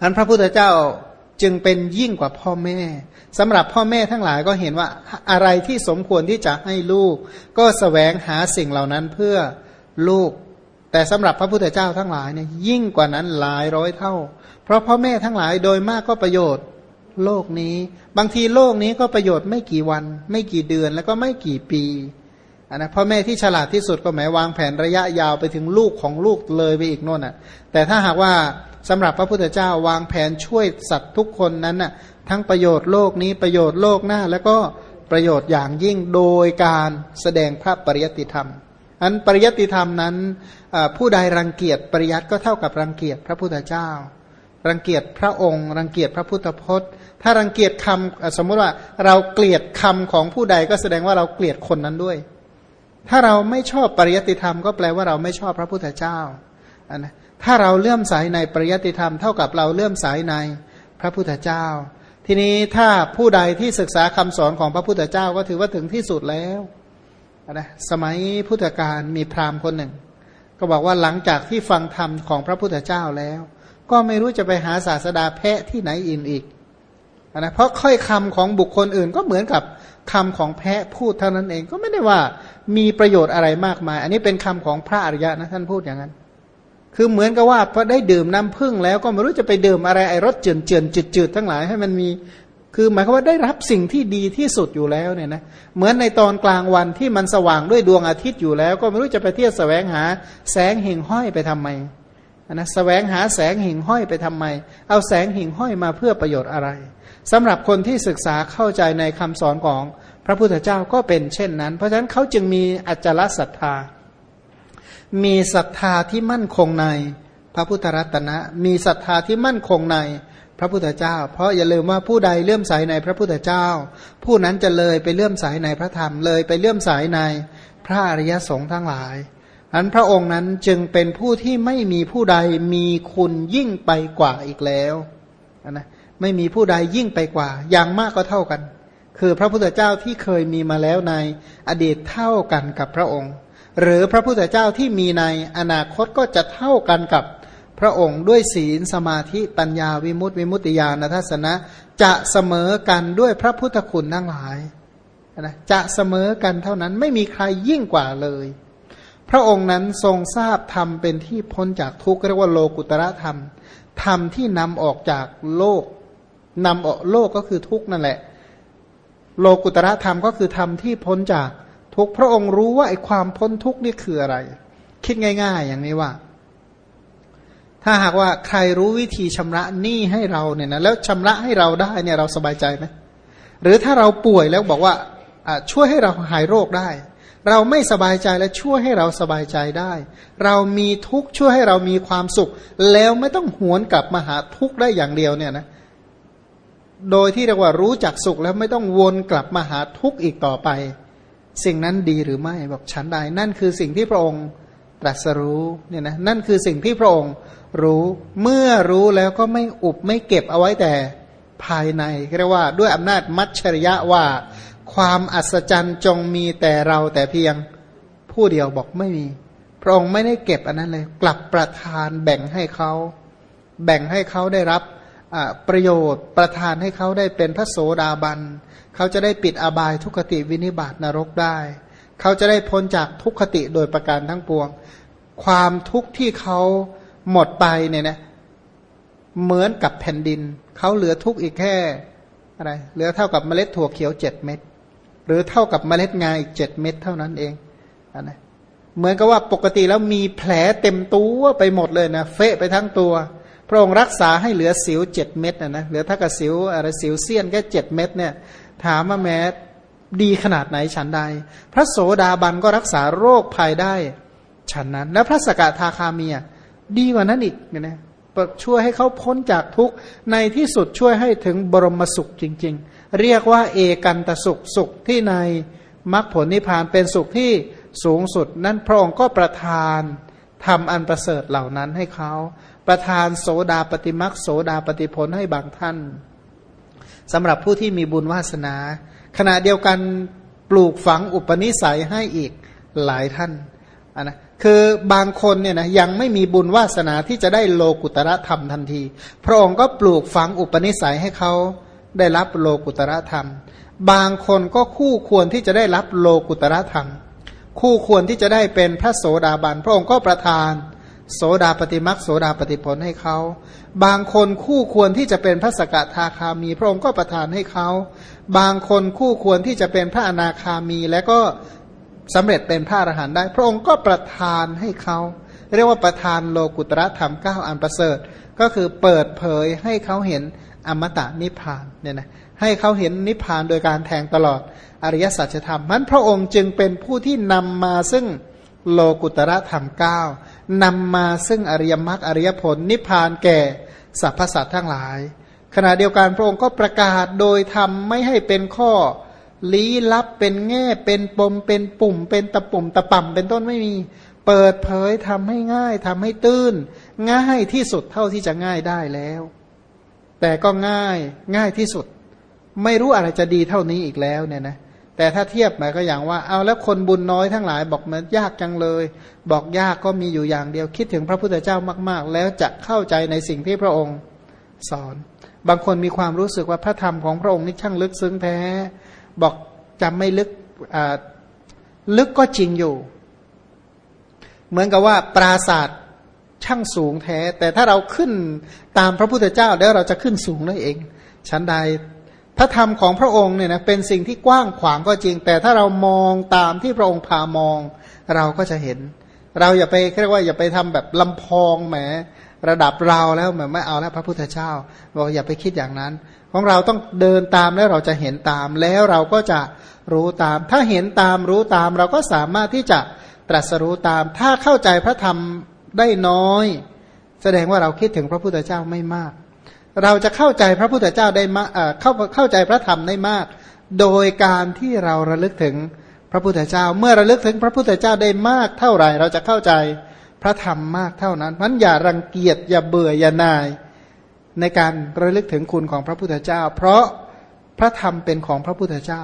อันพระพุทธเจ้าจึงเป็นยิ่งกว่าพ่อแม่สำหรับพ่อแม่ทั้งหลายก็เห็นว่าอะไรที่สมควรที่จะให้ลูก ก็สแสวงหาสิ่งเหล่านั้นเพื่อลูก แต่สำหรับพระพุทธเจ้าทั้งหลายเนี่ยยิ่งกว่านั้นหลายร้อยเท่า เพราะพ่อแม่ทั้งหลายโดยมากก็ประโยชน์โลกนี้ บางทีโลกนี้ก็ประโยชน์ไม่กี่วัน ไม่กี่เดือนแล้วก็ไม่กี่ปีนนะพ่อแม่ที่ฉลาดที่สุดก็หมายวางแผนระยะยาวไปถึงลูกของลูกเลยไปอีกโน่นอะ แต่ถ้าหากว่า สำหรับพระพุทธเจ้าวางแผนช่วยสัตว์ทุกคนนั้นน่ะทั้งประโยชน์โลกนี้ประโยชน์โลกหน้า แล้วก็ประโยชน์อย่างยิ่งโดยการแสดงพระปริยติธรรม อันปริยติธรรมนั้นผู้ใดรังเกียจปริยัติก็เท่ากับรังเกียจพระพุทธเจ้า รังเกียจพระองค์ รังเกียจพระพุทธพจน์ ถ้ารังเกียจคำสมมุติว่าเราเกลียดคำของผู้ใดก็แสดงว่าเราเกลียดคนนั้นด้วย ถ้าเราไม่ชอบปริยติธรรมก็แปลว่าเราไม่ชอบพระพุทธเจ้าอันนะ ถ้าเราเลื่อมใสในปริยติธรรมเท่ากับเราเลื่อมใสในพระพุทธเจ้า ทีนี้ถ้าผู้ใดที่ศึกษาคำสอนของพระพุทธเจ้าก็ถือว่าถึงที่สุดแล้วนะสมัยพุทธกาลมีพราหมณ์คนหนึ่ง ก็บอกว่าหลังจากที่ฟังธรรมของพระพุทธเจ้าแล้ว ก็ไม่รู้จะไปหาศาสดาแพะที่ไหนอินอีกนะเพราะค่อยคำของบุคคลอื่นก็เหมือนกับคำของแพะพูดเท่านั้นเองก็ไม่ได้ว่ามีประโยชน์อะไรมากมาย อันนี้เป็นคำของพระอริยะนะท่านพูดอย่างนั้น คือเหมือนกับว่าพอได้ดื่มน้ำพึ่งแล้วก็ไม่รู้จะไปดื่มอะไรไอรสเจือนเจือนจืดจืดทั้งหลายให้มันมี คือหมายความว่าได้รับสิ่งที่ดีที่สุดอยู่แล้วเนี่ยนะเหมือนในตอนกลางวันที่มันสว่างด้วยดวงอาทิตย์อยู่แล้ว ก็ไม่รู้จะไปเที่ยวแสวงหาแสงหิ่งห้อยไปทำไมนะแสวงหาแสงหิ่งห้อยไปทำไม เอาแสงหิ่งห้อยมาเพื่อประโยชน์อะไรสำหรับคนที่ศึกษาเข้าใจในคำสอนของพระพุทธเจ้าก็เป็นเช่นนั้น เพราะฉะนั้นเขาจึงมีอัจฉริศรัทธา มีศรัทธาที่มั่นคงใน พระพุทธรัตนะ มีศรัทธาที่มั่นคงในพระพุทธเจ้า เพราะอย่าลืมว่าผู้ใดเลื่อมใสในพระพุทธเจ้า ผู้นั้นจะเลยไปเลื่อมใสในพระธรรมเลยไปเลื่อมใสในพระอริยสงฆ์ทั้งหลายอันพระองค์นั้นจึงเป็นผู้ที่ไม่มีผู้ใดมีคุณยิ่งไปกว่าอีกแล้วนะไม่มีผู้ใดยิ่งไปกว่า อย่างมากก็เท่ากัน คือพระพุทธเจ้าที่เคยมีมาแล้วในอดีตเท่ากันกับพระองค์ หรือพระพุทธเจ้าที่มีในอนาคตก็จะเท่ากันกับพระองค์ด้วยศีลสมาธิปัญญาวิมุตติวิมุตติญาณทัศนะ จะเสมอกันด้วยพระพุทธคุณทั้งหลายนะจะเสมอกันเท่านั้นไม่มีใครยิ่งกว่าเลย พระองค์นั้นทรงทราบธรรมเป็นที่พ้นจากทุกข์เรียกว่าโลกุตระธรรมธรรมที่นำออกจากโลกนำออกโลกก็คือทุกข์นั่นแหละ โลกุตระธรรมก็คือธรรมที่พ้นจาก ทุกพระองค์รู้ว่าไอ้ความพ้นทุกนี่คืออะไร คิดง่าย ๆ อย่างนี้ว่า ถ้าหากว่าใครรู้วิธีชำระหนี้ให้เราเนี่ยนะแล้วชำระให้เราได้เนี่ยเราสบายใจไหมหรือถ้าเราป่วยแล้วบอกว่าช่วยให้เราหายโรคได้ เราไม่สบายใจและช่วยให้เราสบายใจได้ เรามีทุกข์ช่วยให้เรามีความสุข แล้วไม่ต้องหวนกลับมาหาทุกข์ได้อย่างเดียวเนี่ยนะโดยที่เรียกว่ารู้จักสุขแล้วไม่ต้องวนกลับมาหาทุกข์อีกต่อไป สิ่งนั้นดีหรือไม่บอกฉันใดนั่นคือสิ่งที่พระองค์ตรัสรู้เนี่ยนะนั่นคือสิ่งที่พระองค์รู้เมื่อรู้แล้วก็ไม่อุบไม่เก็บเอาไว้แต่ภายในเรียกว่าด้วยอำนาจมัจฉริยะว่า ความอัศจรรย์จงมีแต่เราแต่เพียงผู้เดียวบอกไม่มี พระองค์ไม่ได้เก็บอันนั้นเลย กลับประทานแบ่งให้เขา แบ่งให้เขาได้รับ ประโยชน์ประทานให้เขาได้เป็นพระโสดาบัน เขาจะได้ปิดอบายทุกขติวินิบาตนรกได้ เขาจะได้พ้นจากทุกขติโดยประการทั้งปวง ความทุกข์ที่เขาหมดไปเนี่ยนะเหมือนกับแผ่นดิน เขาเหลือทุกข์อีกแค่อะไรเหลือเท่ากับเมล็ดถั่วเขียวเจ็ดเม็ดหรือเท่ากับเมล็ดงาอีกเจ็ดเม็ดเท่านั้นเองอนะเหมือนกับว่าปกติแล้วมีแผลเต็มตัวไปหมดเลยนะเฟะไปทั้งตัว ระองค์รักษาให้เหลือสิวเจ็ดเม็ดนะนะเหลือเท่ากับสิวอะไรสิวเสี้ยนแค่เจ็ดเม็ดเนี่ยถามว่าแม้ดีขนาดไหนฉันใด พระโสดาบันก็รักษาโรคภัยได้ฉันนั้น แล้วพระสกทาคามีดีกว่านั้นอีกนี่ยช่วยให้เขาพ้นจากทุกข์ในที่สุดช่วยให้ถึงบรมสุขจริง ๆ เรียกว่าเอกันตสุขสุขที่ในมรรคผลนิพพานเป็นสุขที่สูงสุด นั่นพระองค์ก็ประทานทำอันประเสริฐเหล่านั้นให้เขา ประทานโสดาปฏิมักโสดาปฏิผลให้บางท่านสำหรับผู้ที่มีบุญวาสนา ขณะเดียวกันปลูกฝังอุปนิสัยให้อีกหลายท่านนนะคือบางคนเนี่ยนะยังไม่มีบุญวาสนาที่จะได้โลกุตระธรรมทันที พระองค์ก็ปลูกฝังอุปนิสัยให้เขาได้รับโลกุตระธรรม บางคนก็คู่ควรที่จะได้รับโลกุตระธรรม คู่ควรที่จะได้เป็นพระโสดาบัน พระองค์ก็ประทาน โสดาปฏิมักโสดาปฏิผลให้เขา บางคนคู่ควรที่จะเป็นพระสกทาคามี พระองค์ก็ประทานให้เขา บางคนคู่ควรที่จะเป็นพระอนาคามี และก็สำเร็จเป็นพระอรหันต์ได้ พระองค์ก็ประทานให้เขา เรียกว่าประทานโลกุตระธรรมเก้าอันประเสริฐ ก็คือเปิดเผยให้เขาเห็นอมตะนิพพานเนี่ยนะให้เขาเห็นนิพพานโดยการแทงตลอดอริยสัจธรรมมันพระองค์จึงเป็นผู้ที่นำมาซึ่งโลกุตระธรรมเก้า นำมาซึ่งอริยมรรคอริยผลนิพพานแก่สรรพสัตว์ทั้งหลาย ขณะเดียวกันพระองค์ก็ประกาศโดยทำไม่ให้เป็นข้อลี้ลับเป็นแง่เป็นปมเป็นปุ่ม เป็นตะปุ่มตะป่ำเป็นต้นไม่มี เปิดเผยทำให้ง่ายทำให้ตื้น ง่ายที่สุดเท่าที่จะง่ายได้แล้ว แต่ก็ง่ายง่ายที่สุด ไม่รู้อะไรจะดีเท่านี้อีกแล้วเนี่ยนะ แต่ถ้าเทียบหมายก็อย่างว่าเอาแล้วคนบุญน้อยทั้งหลายบอกมันยากจังเลย บอกยากก็มีอยู่อย่างเดียวคิดถึงพระพุทธเจ้ามาก ๆ แล้วจะเข้าใจในสิ่งที่พระองค์สอน บางคนมีความรู้สึกว่าพระธรรมของพระองค์นี่ช่างลึกซึ้งแท้ บอกจำไม่ลึกลึกก็จริงอยู่ เหมือนกับว่าปราศาสตร์ช่างสูงแท้ แต่ถ้าเราขึ้นตามพระพุทธเจ้าแล้วเราจะขึ้นสูงได้เองชั้นใด พระธรรมของพระองค์เนี่ยนะเป็นสิ่งที่กว้างขวางก็จริง แต่ถ้าเรามองตามที่พระองค์พามอง เราก็จะเห็น เราอย่าไปเรียกว่าอย่าไปทำแบบลำพองแหมระดับเราแล้วเหมือนไม่เอาแล้วพระพุทธเจ้าบอกอย่าไปคิดอย่างนั้น ของเราต้องเดินตามแล้วเราจะเห็นตามแล้วเราก็จะรู้ตาม ถ้าเห็นตามรู้ตาม เราก็สามารถที่จะตรัสรู้ตาม ถ้าเข้าใจพระธรรมได้น้อย แสดงว่าเราคิดถึงพระพุทธเจ้าไม่มาก เราจะเข้าใจพระพุทธเจ้าได้มากเข้าเข้าใจพระธรรมได้มาก โดยการที่เราระลึกถึงพระพุทธเจ้า เมื่อระลึกถึงพระพุทธเจ้าได้มากเท่าไหร่ เราจะเข้าใจพระธรรมมากเท่านั้นมันอย่ารังเกียจอย่าเบื่ออย่านาย ในการระลึกถึงคุณของพระพุทธเจ้า เพราะพระธรรมเป็นของพระพุทธเจ้า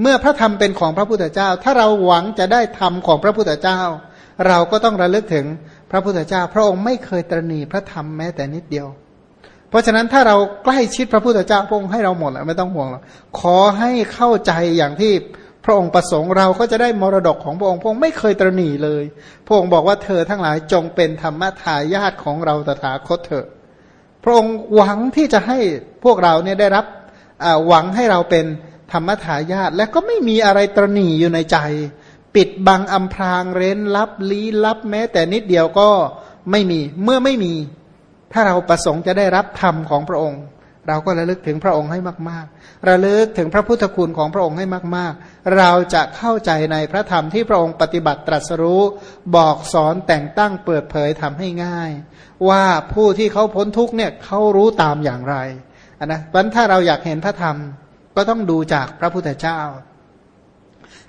เมื่อพระธรรมเป็นของพระพุทธเจ้า ถ้าเราหวังจะได้ธรรมของพระพุทธเจ้า เราก็ต้องระลึกถึงพระพุทธเจ้า พระองค์ไม่เคยตรณีพระธรรมแม้แต่นิดเดียว เพราะฉะนั้นถ้าเราใกล้ชิดพระพุทธเจ้าพระองค์ให้เราหมดแล้วไม่ต้องห่วงหรอกขอให้เข้าใจอย่างที่พระองค์ประสงค์เราก็จะได้มรดกของพระองค์พระองค์ไม่เคยตรณีเลย พระองค์บอกว่าเธอทั้งหลายจงเป็นธรรมทายาทของเราตถาคตเถอะ พระองค์หวังที่จะให้พวกเราเนี่ยได้รับหวังให้เราเป็นธรรมทายาทและก็ไม่มีอะไรตรณีอยู่ในใจ ปิดบังอำพรางเร้นลับลี้ลับแม้แต่นิดเดียวก็ไม่มีเมื่อไม่มี ถ้าเราประสงค์จะได้รับธรรมของพระองค์ เราก็ระลึกถึงพระองค์ให้มากๆ ระลึกถึงพระพุทธคุณของพระองค์ให้มากๆ เราจะเข้าใจในพระธรรมที่พระองค์ปฏิบัติตรัสรู้ บอกสอนแต่งตั้งเปิดเผยทำให้ง่าย ว่าผู้ที่เขาพ้นทุกเนี่ยเขารู้ตามอย่างไรนนะเพราะถ้าเราอยากเห็นพระธรรมก็ต้องดูจากพระพุทธเจ้า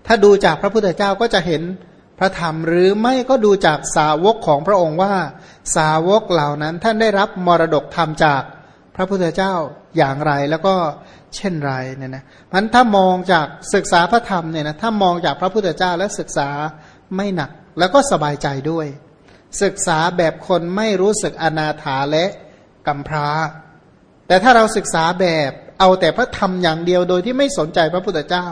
ถ้าดูจากพระพุทธเจ้าก็จะเห็น พระธรรมหรือไม่ก็ดูจากสาวกของพระองค์ว่า สาวกเหล่านั้นท่านได้รับมรดกธรรมจากพระพุทธเจ้าอย่างไรแล้วก็เช่นไรเนี่ยนะมันถ้ามองจากศึกษาพระธรรมเนี่ยนะถ้ามองจากพระพุทธเจ้าและศึกษาไม่หนักแล้วก็สบายใจด้วย ศึกษาแบบคนไม่รู้สึกอนาถาและกัมพร้า แต่ถ้าเราศึกษาแบบเอาแต่พระธรรมอย่างเดียวโดยที่ไม่สนใจพระพุทธเจ้า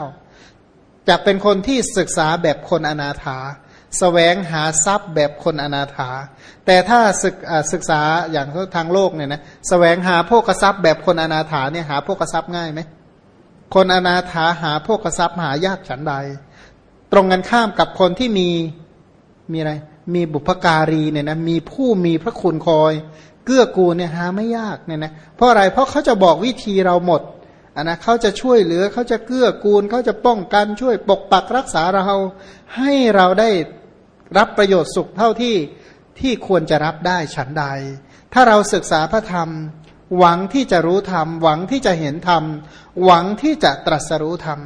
จะเป็นคนที่ศึกษาแบบคนอนาถาสแสวงหาทรัพย์แบบคนอนาถา แต่ถ้าศึกศึกษาอย่างทางโลกเนี่ยนะสแสวงหาโภกทรัพย์แบบคนอนาถาเนี่ยหาโภกทรัพย์ง่ายไหมคนอนาถาหาโภกทรัพย์หายากฉันใด ตรงกันข้ามกับคนที่มีมีอะไร มีบุพการีเนี่ยนะมีผู้มีพระคุณคอย เกื้อกูลเนี่ยหาไม่ยากเนี่ยนะเพราะอะไรเพราะเขาจะบอกวิธีเราหมด นนะเขาจะช่วยเหลือเขาจะเกื้อกูลเขาจะป้องกันช่วยปกปักรักษาเรา ให้เราได้รับประโยชน์สุขเท่าที่ที่ควรจะรับได้ฉันใด ถ้าเราศึกษาพระธรรม หวังที่จะรู้ธรรม หวังที่จะเห็นธรรม หวังที่จะตรัสรู้ธรรม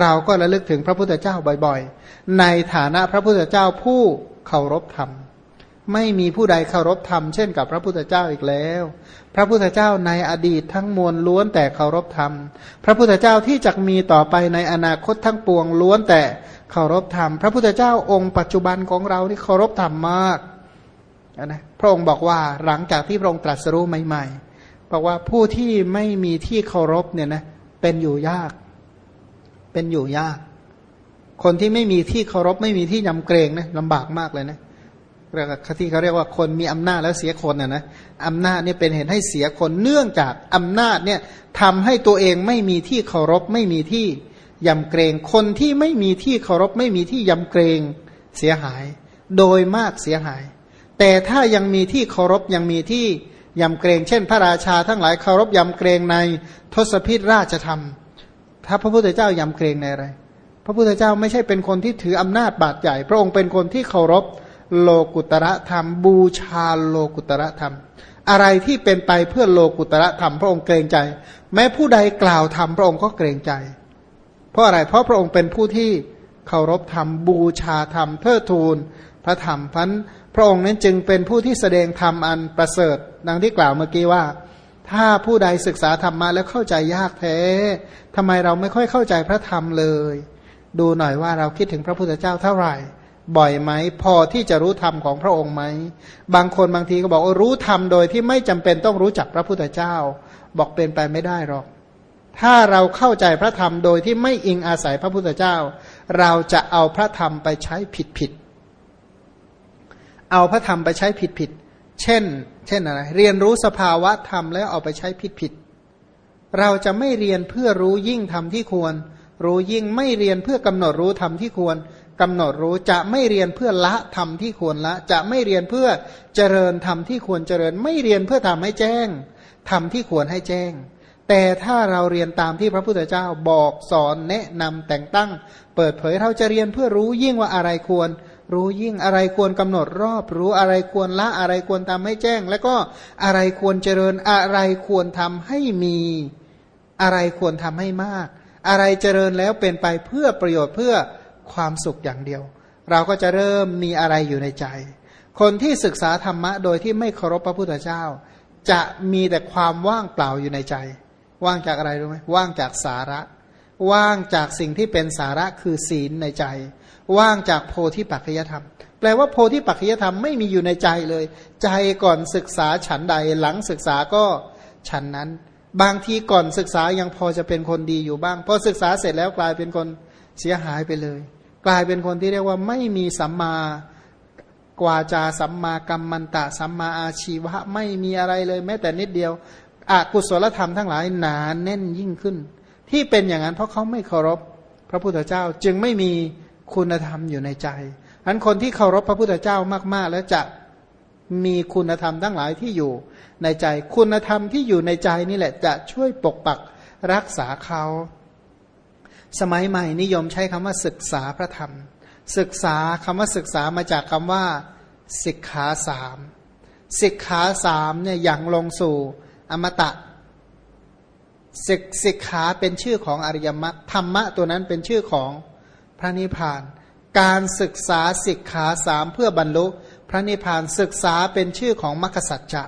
เราก็ระลึกถึงพระพุทธเจ้าบ่อยๆ ในฐานะพระพุทธเจ้าผู้เคารพธรรม ไม่มีผู้ใดเคารพธรรมเช่นกับพระพุทธเจ้าอีกแล้ว ระพุทธเจ้าในอดีตทั้งมวลล้วนแต่เคารพธรรม พระพุทธเจ้าที่จะมีต่อไปในอนาคตทั้งปวงล้วนแต่เคารพธรรม พระพุทธเจ้าองค์ปัจจุบันของเรานี่เคารพธรรมมากนะพระองค์บอกว่าหลังจากที่พระองค์ตรัสรู้ใหม่ๆบอกว่าผู้ที่ไม่มีที่เคารพเนี่ยนะเป็นอยู่ยาก เป็นอยู่ยาก คนที่ไม่มีที่เคารพไม่มีที่ยำเกรงนะลำบากมากเลยนะ เรียกที่เขาเรียกว่าคนมีอำนาจแล้วเสียคนน่ะนะอำนาจนี่เป็นเหตุให้เสียคนเนื่องจากอำนาจเนี่ยทำให้ตัวเองไม่มีที่เคารพไม่มีที่ยำเกรง คนที่ไม่มีที่เคารพไม่มีที่ยำเกรงเสียหาย โดยมากเสียหาย แต่ถ้ายังมีที่เคารพยังมีที่ยำเกรง เช่น พระราชาทั้งหลายเคารพยำเกรงในทศพิธราชธรรม ถ้าพระพุทธเจ้ายำเกรงในอะไร พระพุทธเจ้าไม่ใช่เป็นคนที่ถืออำนาจบาดใหญ่ พระองค์เป็นคนที่เคารพ โลกุตระธรรม บูชาโลกุตระธรรม อะไรที่เป็นไปเพื่อโลกุตระธรรม พระองค์เกรงใจ แม้ผู้ใดกล่าวธรรมพระองค์ก็เกรงใจ เพราะอะไรเพราะพระองค์เป็นผู้ที่เคารพธรรม บูชาธรรมเทิดทูนพระธรรมพันพระองค์นั้นจึงเป็นผู้ที่แสดงธรรมอันประเสริฐดังที่กล่าวเมื่อกี้ว่า ถ้าผู้ใดศึกษาธรรมมาแล้วเข้าใจยากแท้ทำไมเราไม่ค่อยเข้าใจพระธรรมเลย ดูหน่อยว่าเราคิดถึงพระพุทธเจ้าเท่าไหร่ บ่อยไหม พอที่จะรู้ธรรมของพระองค์ไหม บางคนบางทีก็บอกว่ารู้ธรรมโดยที่ไม่จำเป็นต้องรู้จักพระพุทธเจ้า บอกเป็นไปไม่ได้หรอก ถ้าเราเข้าใจพระธรรมโดยที่ไม่อิงอาศัยพระพุทธเจ้า เราจะเอาพระธรรมไปใช้ผิดผิดเอาพระธรรมไปใช้ผิดผิดเช่น เช่นอะไรเรียนรู้สภาวะธรรมแล้วเอาไปใช้ผิดผิดเราจะไม่เรียนเพื่อรู้ยิ่งธรรมที่ควร รู้ยิ่งไม่เรียนเพื่อกำหนดรู้ธรรมที่ควร กำหนดรู้จะไม่เรียนเพื่อละธรรมที่ควรละ จะไม่เรียนเพื่อเจริญธรรมที่ควรเจริญ ไม่เรียนเพื่อทำให้แจ้งธรรมที่ควรให้แจ้ง แต่ถ้าเราเรียนตามที่พระพุทธเจ้าบอกสอนแนะนำแต่งตั้ง เปิดเผยเราจะเรียนเพื่อรู้ยิ่งว่าอะไรควร รู้ยิ่งอะไรควรกำหนดรอบ รู้อะไรควรละอะไรควรทำให้แจ้ง แล้วก็อะไรควรเจริญอะไรควรทำให้มีอะไรควรทำให้มาก อะไรเจริญแล้วเป็นไปเพื่อประโยชน์เพื่อ ความสุขอย่างเดียว เราก็จะเริ่มมีอะไรอยู่ในใจ คนที่ศึกษาธรรมะโดยที่ไม่เคารพพระพุทธเจ้า จะมีแต่ความว่างเปล่าอยู่ในใจ ว่างจากอะไรรู้ไหมว่างจากสาระ ว่างจากสิ่งที่เป็นสาระคือศีลในใจ ว่างจากโพธิปัจจยธรรม แปลว่าโพธิปัจจยธรรมไม่มีอยู่ในใจเลย ใจก่อนศึกษาฉันใดหลังศึกษาก็ฉันนั้นบางทีก่อนศึกษายังพอจะเป็นคนดีอยู่บ้างพอศึกษาเสร็จแล้วกลายเป็นคนเสียหายไปเลย กลายเป็นคนที่เรียกว่าไม่มีสัมมากวาจาสัมมากัมมันตะสัมมาอาชีวะไม่มีอะไรเลยแม้แต่นิดเดียวอกุศลธรรมทั้งหลายหนาแน่นยิ่งขึ้น ที่เป็นอย่างนั้นเพราะเขาไม่เคารพพระพุทธเจ้าจึงไม่มีคุณธรรมอยู่ในใจอันคนที่เคารพพระพุทธเจ้ามาก ๆ แล้วจะมีคุณธรรมทั้งหลายที่อยู่ในใจ คุณธรรมที่อยู่ในใจนี่แหละจะช่วยปกปักรักษาเขา สมัยใหม่นิยมใช้คำว่าศึกษาพระธรรม ศึกษาคำว่าศึกษามาจากคำว่าสิกขาสามสิกขาสามเนี่ยอย่างลงสู่อมตะสิกสิกขาเป็นชื่อของอริยมรรคธรรมะตัวนั้นเป็นชื่อของพระนิพพาน การศึกษาสิกขาสามเพื่อบรรลุ พระนิพพานศึกษาเป็นชื่อของมรรคสัจจะ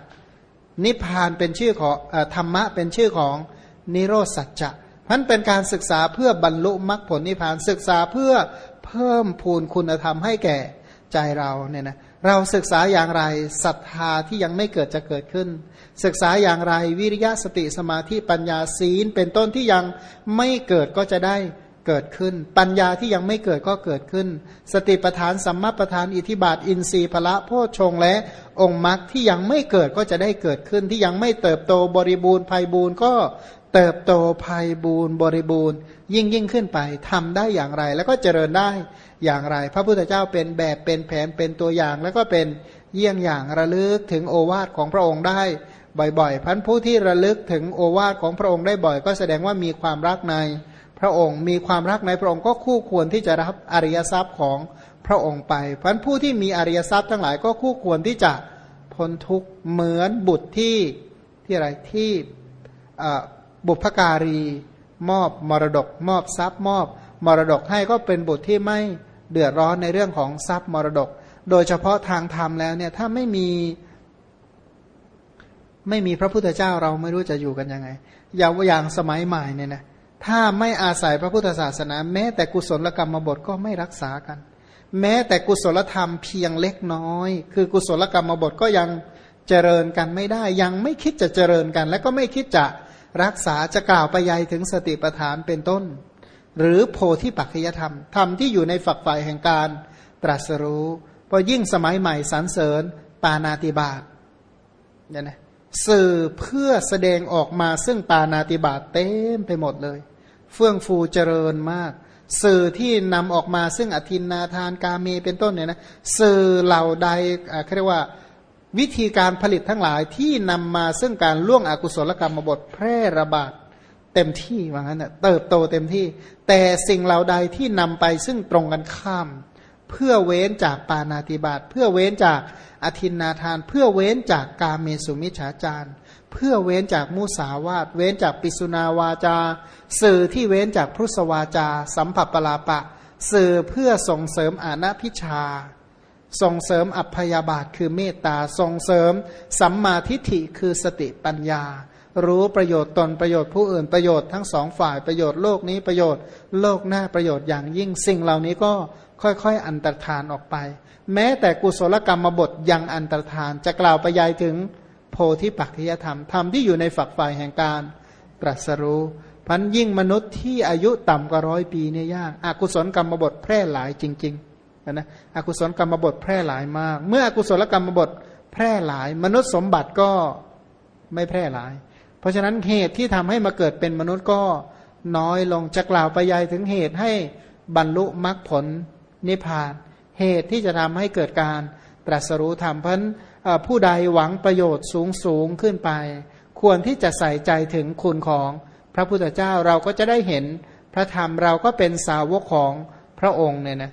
นิพพานเป็นชื่อของธรรมะเป็นชื่อของนิโรสัจจะ มันเป็นการศึกษาเพื่อบรรลุมรรคผลนิพพานศึกษาเพื่อเพิ่มพูนคุณธรรมให้แก่ใจเราเนี่ยนะเราศึกษาอย่างไรศรัทธาที่ยังไม่เกิดจะเกิดขึ้น ศึกษาอย่างไรวิริยะสติสมาธิปัญญาศีล เป็นต้นที่ยังไม่เกิดก็จะได้เกิดขึ้น ปัญญาที่ยังไม่เกิดก็เกิดขึ้น สติปทานสัมมาปทานอิทิบาทอินทรีย์พละโพชงและองค์มรรคที่ยังไม่เกิดก็จะได้เกิดขึ้นที่ยังไม่เติบโตบริบูรณ์ภัยบูรณ์ก็ เติบโตภัยบูรณ์บริบูรณ์ ยิ่งยิ่งขึ้นไปทำได้อย่างไร แล้วก็เจริญได้อย่างไร พระพุทธเจ้าเป็นแบบเป็นแผนเป็นตัวอย่าง แล้วก็เป็นเยี่ยงอย่างระลึกถึงโอวาทของพระองค์ได้บ่อยๆ พันผู้ที่ระลึกถึงโอวาทของพระองค์ได้บ่อย ก็แสดงว่ามีความรักในพระองค์ มีความรักในพระองค์ก็คู่ควรที่จะรับอริยทรัพย์ของพระองค์ไป พันผู้ที่มีอริยทรัพย์ทั้งหลายก็คู่ควรที่จะพ้นทุกข์เหมือนบุตรที่ที่อะไรที่ บุพการี มอบมรดก มอบทรัพย์มอบ มรดกให้ก็เป็นบุตรที่ไม่เดือดร้อนในเรื่องของทรัพย์มรดก โดยเฉพาะทางธรรมแล้วเนี่ยถ้าไม่มีไม่มีพระพุทธเจ้าเราไม่รู้จะอยู่กันยังไง อย่างอย่างสมัยใหม่เนี่ยนะถ้าไม่อาศัยพระพุทธศาสนา แม้แต่กุศลกรรมบทก็ไม่รักษากัน แม้แต่กุศลธรรมเพียงเล็กน้อย คือกุศลกรรมบทก็ยังเจริญกันไม่ได้ ยังไม่คิดจะเจริญกัน และก็ไม่คิดจะ รักษาจะกล่าวไปยัยถึงสติปัฏฐานเป็นต้น หรือโพธิปัจจยธรรมธรรมที่อยู่ในฝักฝ่ายแห่งการตรัสรู้พอยิ่งสมัยใหม่สรรเสริญปานาติบาตเนี่ยนะสื่อเพื่อแสดงออกมาซึ่งปานาติบาตเต็มไปหมดเลย เฟื่องฟูเจริญมาก สื่อที่นำออกมาซึ่งอธินนาทานกาเมเป็นต้นเนี่ยนะสื่อเหล่าใดเขาเรียกว่า วิธีการผลิตทั้งหลายที่นำมาซึ่งการล่วงอกุศลกรรมบทแพร่ระบาดเต็มที่ว่างั้นเติบโตเต็มที่ แต่สิ่งเหล่าใดที่นำไปซึ่งตรงกันข้าม เพื่อเว้นจากปานาติบาตเพื่อเว้นจากอธินนาทาน เพื่อเว้นจากกาเมสุมิฉาจารเพื่อเว้นจากมุสาวาตเว้นจากปิสุนาวาจา สื่อที่เว้นจากพุทธวาจา สัมผัสปลาปะ สื่อเพื่อส่งเสริมอาณาพิชา ส่งเสริมอัพยาบาทคือเมตตาส่งเสริมสัมมาทิฏฐิคือสติปัญญา รู้ประโยชน์ตนประโยชน์ผู้อื่นประโยชน์ทั้งสองฝ่ายประโยชน์โลกนี้ประโยชน์โลกหน้าประโยชน์อย่างยิ่งสิ่งเหล่านี้ก็ค่อยๆ อันตรธานออกไป แม้แต่กุศลกรรมบทยังอันตรธานจะกล่าวไปยายถึงโพธิปักขิยธรรมธรรมที่อยู่ในฝักฝ่ายแห่งการตรัสรู้พันยิ่งมนุษย์ที่อายุต่ำกว่าร้อยปีเนี่ยยากอากุศลกรรมบทแพร่หลายจริง ๆ นะอกุศลกรรมบทแพร่หลายมาก เมื่ออกุศลกรรมบทแพร่หลาย มนุษย์สมบัติก็ไม่แพร่หลาย เพราะฉะนั้นเหตุที่ทำให้มาเกิดเป็นมนุษย์ก็น้อยลงจะกล่าวไปยายถึงเหตุให้บรรลุมรรคผลนิพพาน เหตุที่จะทำให้เกิดการตรัสรู้ธรรมเพราะผู้ใดหวังประโยชน์สูงสูงขึ้นไป ควรที่จะใส่ใจถึงคุณของพระพุทธเจ้าเราก็จะได้เห็นพระธรรมเราก็เป็นสาวกของพระองค์เนี่ยนะ